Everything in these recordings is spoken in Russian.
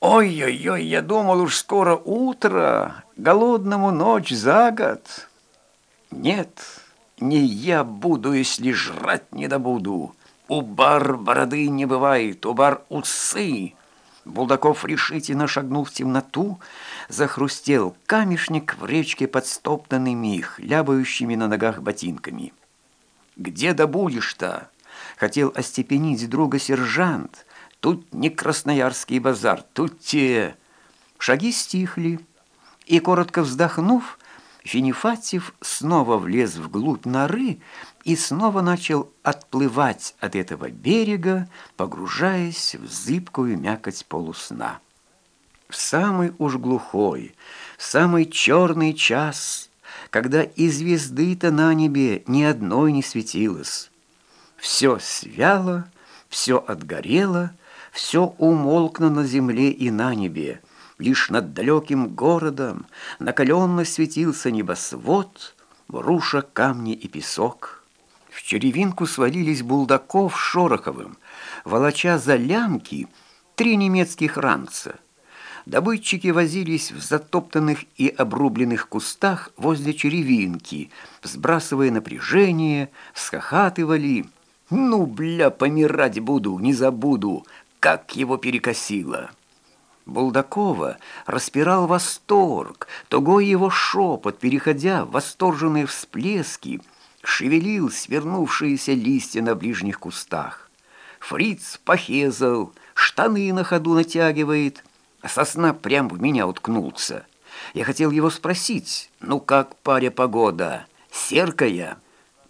Ой-ой-ой, я думал уж скоро утро, голодному ночь за год. Нет, не я буду, если жрать не добуду. У бар бороды не бывает, у бар усы. Булдаков решительно шагнул в темноту, захрустел камешник в речке под стоптанными, хлябающими на ногах ботинками. «Где добудешь-то?» — хотел остепенить друга сержант. «Тут не Красноярский базар, тут те...» Шаги стихли, и, коротко вздохнув, Финифатьев снова влез вглубь норы и снова начал отплывать от этого берега, погружаясь в зыбкую мякоть полусна. В самый уж глухой, самый черный час, когда и звезды-то на небе ни одной не светилось, все свяло, все отгорело, все умолкно на земле и на небе, Лишь над далеким городом накаленно светился небосвод, руша камни и песок. В черевинку свалились Булдаков Шороховым, волоча за лямки три немецких ранца. Добытчики возились в затоптанных и обрубленных кустах возле черевинки, сбрасывая напряжение, схохатывали. «Ну, бля, помирать буду, не забуду, как его перекосило!» Булдакова распирал восторг, тугой его шепот, переходя в восторженные всплески, шевелил свернувшиеся листья на ближних кустах. Фриц похезал, штаны на ходу натягивает, а сосна прям в меня уткнулся. Я хотел его спросить, ну как, паря, погода, серкая?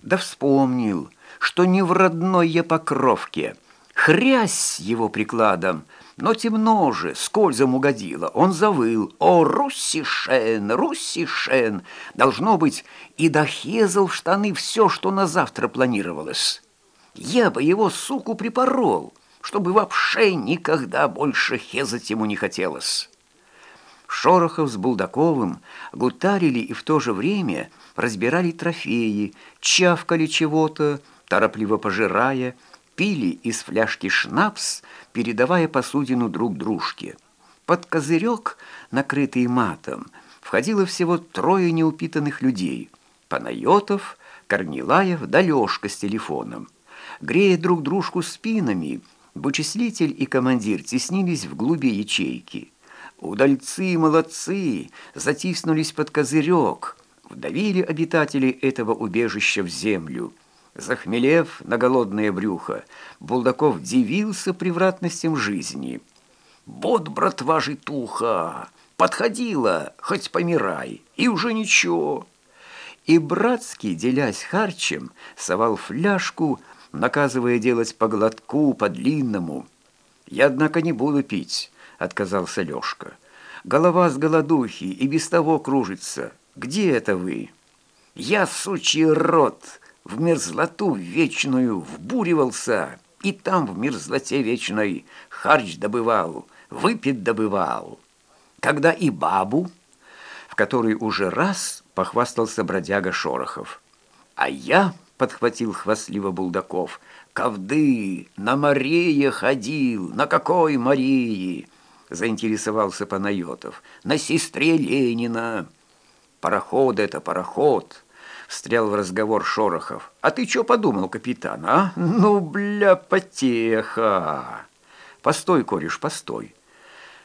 Да вспомнил, что не в родной я покровке, хрясь его прикладом — но темно же, скользом угодило. Он завыл. «О, Руссишен, Руссишен!» Должно быть, и дохезал в штаны все, что на завтра планировалось. Я бы его, суку, припорол, чтобы вообще никогда больше хезать ему не хотелось. Шорохов с Булдаковым гутарили и в то же время разбирали трофеи, чавкали чего-то, торопливо пожирая, пили из фляжки шнапс, передавая посудину друг дружке. Под козырек, накрытый матом, входило всего трое неупитанных людей – Панайотов, Корнилаев да Лёшка с телефоном. Грея друг дружку спинами, вычислитель и командир теснились в глуби ячейки. Удальцы молодцы, затиснулись под козырек, вдавили обитателей этого убежища в землю – Захмелев на голодное брюхо, Булдаков дивился превратностям жизни. «Вот, братва житуха, подходила, хоть помирай, и уже ничего». И братский, делясь харчем, совал фляжку, наказывая делать по глотку, по длинному. «Я, однако, не буду пить», — отказался Лёшка. «Голова с голодухи и без того кружится. Где это вы?» «Я, сучий рот!» В мерзлоту вечную вбуривался, и там в мерзлоте вечной харч добывал, выпит добывал. Когда и бабу, в которой уже раз похвастался бродяга Шорохов. А я, подхватил хвастливо Булдаков, ковды, на Марее ходил, на какой Марии? Заинтересовался Панайотов. На сестре Ленина. Пароход это пароход встрял в разговор Шорохов. «А ты что подумал, капитан, а? Ну, бля, потеха!» «Постой, кореш, постой.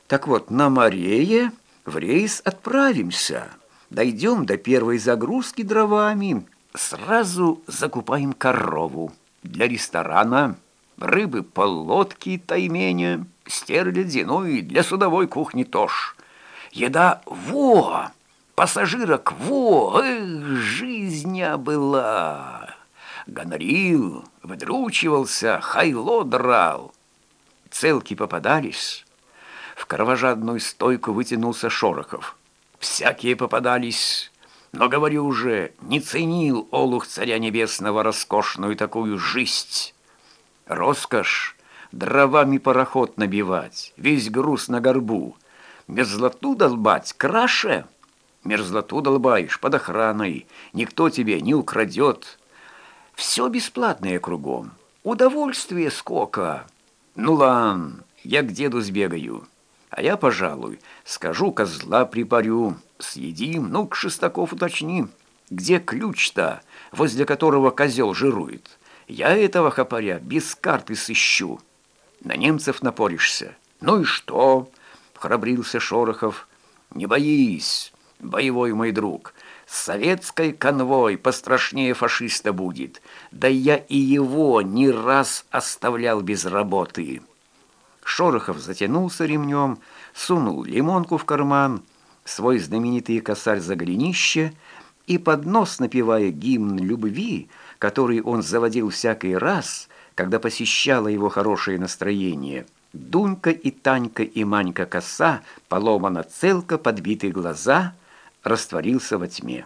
Так вот, на Марее в рейс отправимся. Дойдем до первой загрузки дровами. Сразу закупаем корову для ресторана, рыбы полодки тайменя, стерлядзи, ну и для судовой кухни тоже. Еда во!» Пассажирок, во, эх, жизнь была. Гонорил, выдручивался, хайло драл. Целки попадались. В кровожадную стойку вытянулся Шорохов. Всякие попадались, но, говорю уже, не ценил олух царя небесного роскошную такую жизнь. Роскошь дровами пароход набивать, весь груз на горбу, мерзлоту долбать краше — мерзлоту долбаешь под охраной, никто тебе не украдет. Все бесплатное кругом, удовольствие сколько. Ну, лан, я к деду сбегаю. А я, пожалуй, скажу, козла припарю, съедим, ну-ка, Шестаков, уточни, где ключ-то, возле которого козел жирует? Я этого хапаря без карты сыщу. На немцев напоришься. Ну и что? Храбрился Шорохов. Не боись, боевой мой друг. Советской конвой пострашнее фашиста будет. Да я и его не раз оставлял без работы. Шорохов затянулся ремнем, сунул лимонку в карман, свой знаменитый косарь за голенище и под нос, напевая гимн любви, который он заводил всякий раз, когда посещало его хорошее настроение, Дунька и Танька и Манька коса, поломана целка, подбитые глаза, растворился во тьме.